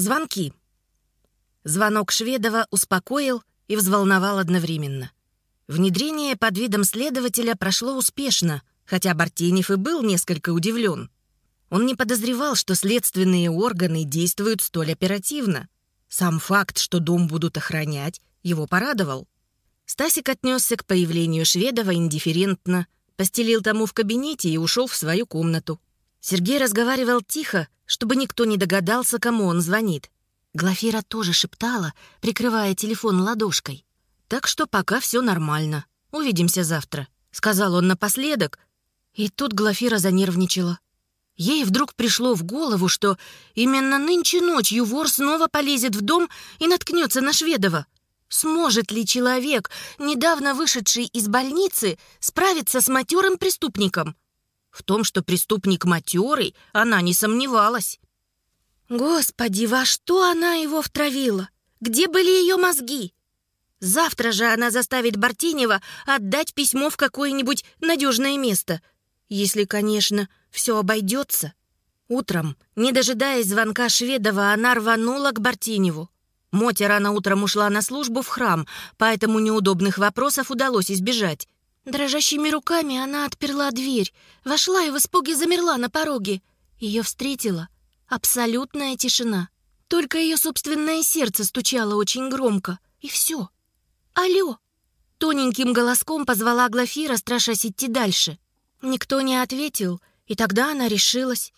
Звонки. Звонок Шведова успокоил и взволновал одновременно. Внедрение под видом следователя прошло успешно, хотя Бартенев и был несколько удивлен. Он не подозревал, что следственные органы действуют столь оперативно. Сам факт, что дом будут охранять, его порадовал. Стасик отнесся к появлению Шведова индифферентно, постелил тому в кабинете и ушел в свою комнату. Сергей разговаривал тихо, чтобы никто не догадался, кому он звонит. Глафира тоже шептала, прикрывая телефон ладошкой. «Так что пока все нормально. Увидимся завтра», — сказал он напоследок. И тут Глафира занервничала. Ей вдруг пришло в голову, что именно нынче ночью вор снова полезет в дом и наткнется на Шведова. Сможет ли человек, недавно вышедший из больницы, справиться с матерым преступником? В том, что преступник матерый, она не сомневалась. Господи, во что она его втравила? Где были ее мозги? Завтра же она заставит Бартенева отдать письмо в какое-нибудь надежное место. Если, конечно, все обойдется. Утром, не дожидаясь звонка Шведова, она рванула к Бартеневу. Мотя рано утром ушла на службу в храм, поэтому неудобных вопросов удалось избежать. Дрожащими руками она отперла дверь, вошла и в испуге замерла на пороге. Ее встретила абсолютная тишина. Только ее собственное сердце стучало очень громко. И все. «Алло!» Тоненьким голоском позвала Глафира, страшась идти дальше. Никто не ответил, и тогда она решилась.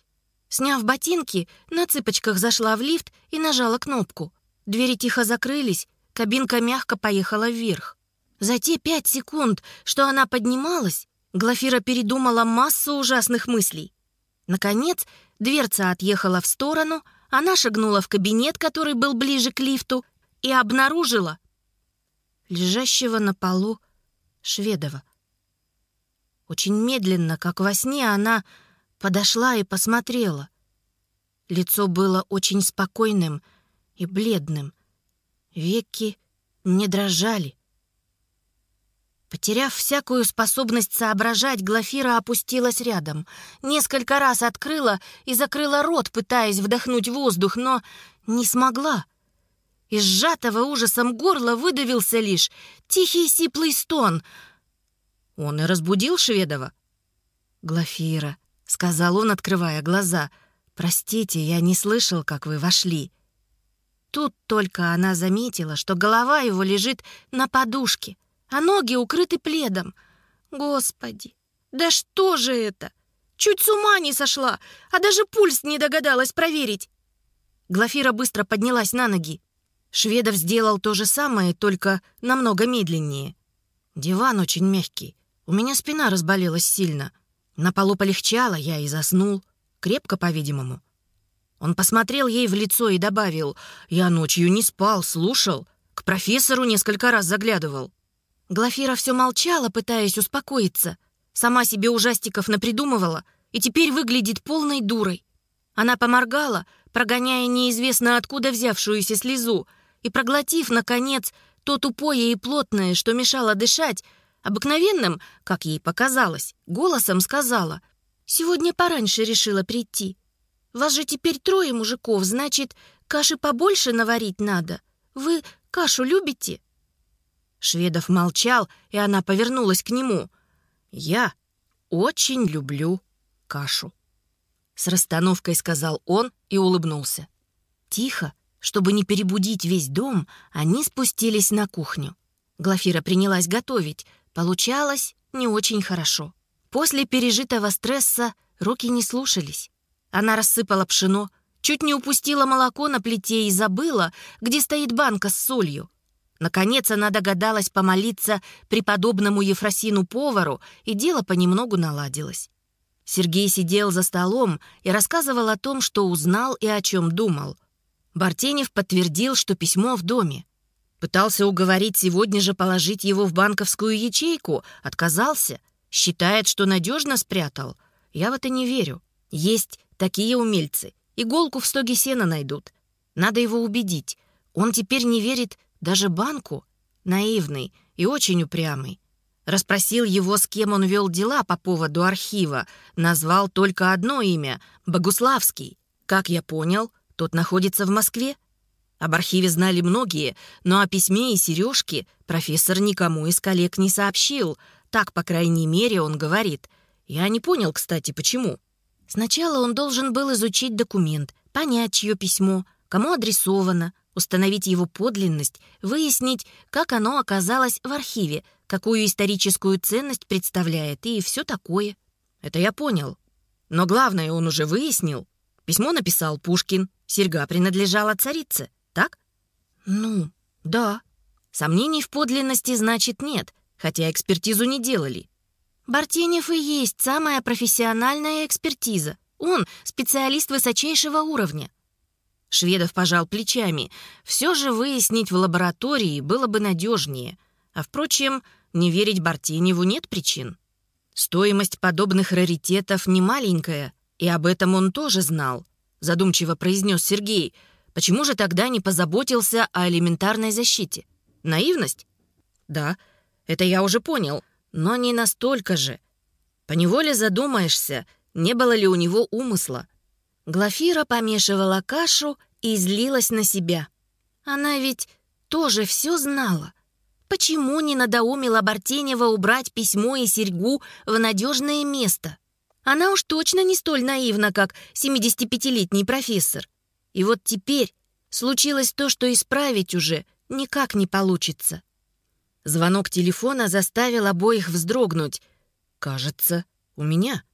Сняв ботинки, на цыпочках зашла в лифт и нажала кнопку. Двери тихо закрылись, кабинка мягко поехала вверх. За те пять секунд, что она поднималась, Глафира передумала массу ужасных мыслей. Наконец, дверца отъехала в сторону, она шагнула в кабинет, который был ближе к лифту, и обнаружила лежащего на полу Шведова. Очень медленно, как во сне, она подошла и посмотрела. Лицо было очень спокойным и бледным. Веки не дрожали. Потеряв всякую способность соображать, Глафира опустилась рядом. Несколько раз открыла и закрыла рот, пытаясь вдохнуть воздух, но не смогла. Из сжатого ужасом горла выдавился лишь тихий сиплый стон. Он и разбудил Шведова. «Глафира», — сказал он, открывая глаза, — «простите, я не слышал, как вы вошли». Тут только она заметила, что голова его лежит на подушке — а ноги укрыты пледом. Господи, да что же это? Чуть с ума не сошла, а даже пульс не догадалась проверить. Глафира быстро поднялась на ноги. Шведов сделал то же самое, только намного медленнее. Диван очень мягкий. У меня спина разболелась сильно. На полу полегчало, я и заснул. Крепко, по-видимому. Он посмотрел ей в лицо и добавил, «Я ночью не спал, слушал. К профессору несколько раз заглядывал». Глафира все молчала, пытаясь успокоиться. Сама себе ужастиков напридумывала и теперь выглядит полной дурой. Она поморгала, прогоняя неизвестно откуда взявшуюся слезу, и, проглотив, наконец, то тупое и плотное, что мешало дышать, обыкновенным, как ей показалось, голосом сказала, «Сегодня пораньше решила прийти. Вас же теперь трое мужиков, значит, каши побольше наварить надо. Вы кашу любите?» Шведов молчал, и она повернулась к нему. «Я очень люблю кашу». С расстановкой сказал он и улыбнулся. Тихо, чтобы не перебудить весь дом, они спустились на кухню. Глафира принялась готовить. Получалось не очень хорошо. После пережитого стресса руки не слушались. Она рассыпала пшено, чуть не упустила молоко на плите и забыла, где стоит банка с солью. Наконец она догадалась помолиться преподобному Ефросину-повару, и дело понемногу наладилось. Сергей сидел за столом и рассказывал о том, что узнал и о чем думал. Бартенев подтвердил, что письмо в доме. Пытался уговорить сегодня же положить его в банковскую ячейку, отказался. Считает, что надежно спрятал. Я в это не верю. Есть такие умельцы. Иголку в стоге сена найдут. Надо его убедить. Он теперь не верит даже банку, наивный и очень упрямый. Расспросил его, с кем он вел дела по поводу архива. Назвал только одно имя — Богуславский. Как я понял, Тот находится в Москве. Об архиве знали многие, но о письме и сережке профессор никому из коллег не сообщил. Так, по крайней мере, он говорит. Я не понял, кстати, почему. Сначала он должен был изучить документ, понять, чье письмо, кому адресовано, установить его подлинность, выяснить, как оно оказалось в архиве, какую историческую ценность представляет и все такое. Это я понял. Но главное он уже выяснил. Письмо написал Пушкин, серьга принадлежала царице. Так? Ну, да. Сомнений в подлинности, значит, нет, хотя экспертизу не делали. Бартенев и есть самая профессиональная экспертиза. Он специалист высочайшего уровня. Шведов пожал плечами. Все же выяснить в лаборатории было бы надежнее. А впрочем, не верить Бартеневу нет причин. Стоимость подобных раритетов не маленькая, и об этом он тоже знал, задумчиво произнес Сергей — Почему же тогда не позаботился о элементарной защите? Наивность? Да, это я уже понял, но не настолько же. Поневоле задумаешься, не было ли у него умысла. Глафира помешивала кашу и злилась на себя. Она ведь тоже все знала. Почему не надоумила Бартенева убрать письмо и серьгу в надежное место? Она уж точно не столь наивна, как 75-летний профессор. И вот теперь случилось то, что исправить уже никак не получится. Звонок телефона заставил обоих вздрогнуть. «Кажется, у меня».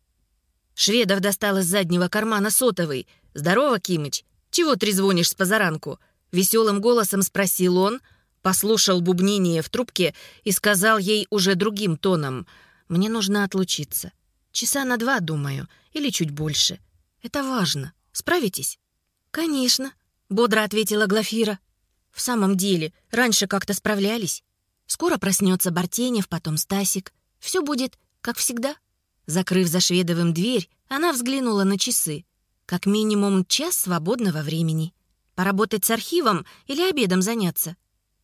Шведов достал из заднего кармана сотовый. «Здорово, Кимыч. Чего трезвонишь с позаранку?» Веселым голосом спросил он, послушал бубнение в трубке и сказал ей уже другим тоном. «Мне нужно отлучиться. Часа на два, думаю, или чуть больше. Это важно. Справитесь?» «Конечно», — бодро ответила Глафира. «В самом деле, раньше как-то справлялись. Скоро проснется Бартенев, потом Стасик. Все будет, как всегда». Закрыв за Шведовым дверь, она взглянула на часы. Как минимум час свободного времени. Поработать с архивом или обедом заняться?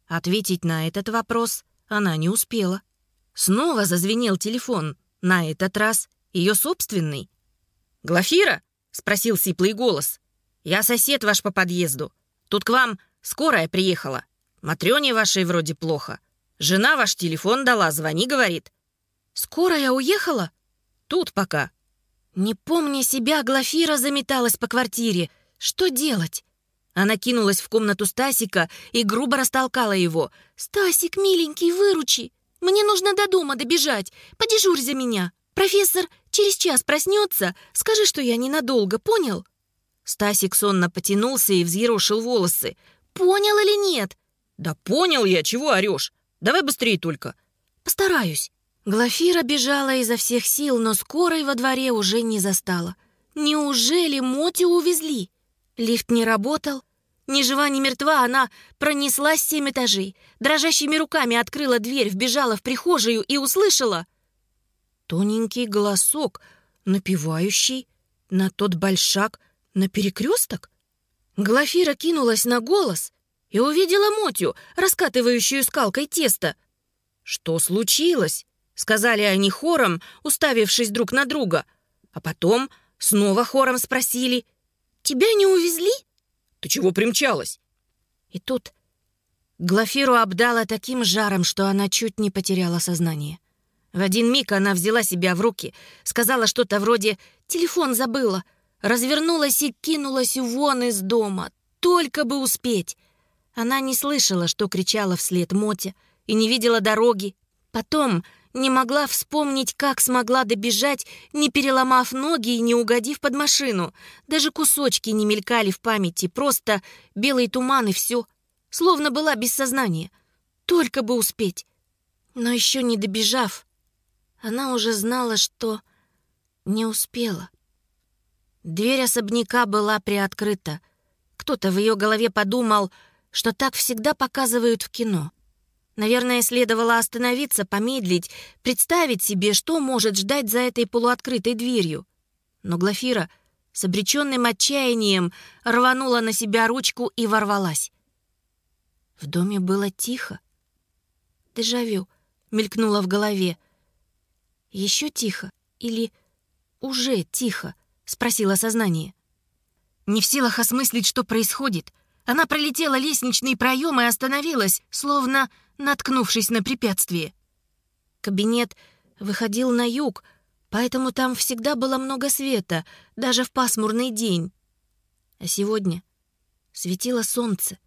Ответить на этот вопрос она не успела. Снова зазвенел телефон. На этот раз ее собственный. «Глафира?» — спросил сиплый голос. Я сосед ваш по подъезду. Тут к вам скорая приехала. Матрёне вашей вроде плохо. Жена ваш телефон дала, звони, говорит. Скорая уехала? Тут пока. Не помня себя, Глафира заметалась по квартире. Что делать? Она кинулась в комнату Стасика и грубо растолкала его. «Стасик, миленький, выручи! Мне нужно до дома добежать. Подежурь за меня. Профессор через час проснется. Скажи, что я ненадолго, понял?» Стасик сонно потянулся и взъерошил волосы. «Понял или нет?» «Да понял я, чего орешь? Давай быстрее только». «Постараюсь». Глафира бежала изо всех сил, но скорой во дворе уже не застала. Неужели Мотю увезли? Лифт не работал. Ни жива, ни мертва она пронеслась семь этажей. Дрожащими руками открыла дверь, вбежала в прихожую и услышала... Тоненький голосок, напевающий на тот большак — на перекресток? Глафира кинулась на голос и увидела Мотю, раскатывающую скалкой тесто. «Что случилось?» — сказали они хором, уставившись друг на друга. А потом снова хором спросили. «Тебя не увезли?» «Ты чего примчалась?» И тут Глафиру обдала таким жаром, что она чуть не потеряла сознание. В один миг она взяла себя в руки, сказала что-то вроде «телефон забыла», развернулась и кинулась вон из дома. Только бы успеть. Она не слышала, что кричала вслед Моте, и не видела дороги. Потом не могла вспомнить, как смогла добежать, не переломав ноги и не угодив под машину. Даже кусочки не мелькали в памяти, просто белый туман и все. Словно была без сознания. Только бы успеть. Но еще не добежав, она уже знала, что не успела. Дверь особняка была приоткрыта. Кто-то в ее голове подумал, что так всегда показывают в кино. Наверное, следовало остановиться, помедлить, представить себе, что может ждать за этой полуоткрытой дверью. Но Глафира с обреченным отчаянием рванула на себя ручку и ворвалась. В доме было тихо. Дежавю мелькнуло в голове. Еще тихо или уже тихо? — спросило сознание. Не в силах осмыслить, что происходит, она пролетела лестничный проем и остановилась, словно наткнувшись на препятствие. Кабинет выходил на юг, поэтому там всегда было много света, даже в пасмурный день. А сегодня светило солнце.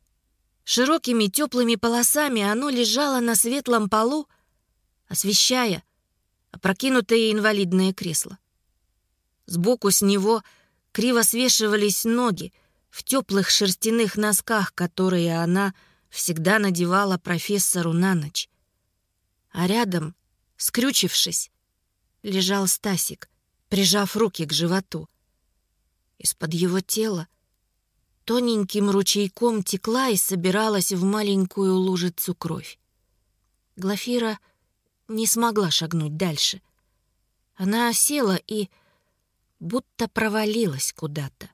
Широкими теплыми полосами оно лежало на светлом полу, освещая опрокинутое инвалидное кресло. Сбоку с него криво свешивались ноги в теплых шерстяных носках, которые она всегда надевала профессору на ночь. А рядом, скрючившись, лежал Стасик, прижав руки к животу. Из-под его тела тоненьким ручейком текла и собиралась в маленькую лужицу кровь. Глафира не смогла шагнуть дальше. Она села и будто провалилась куда-то.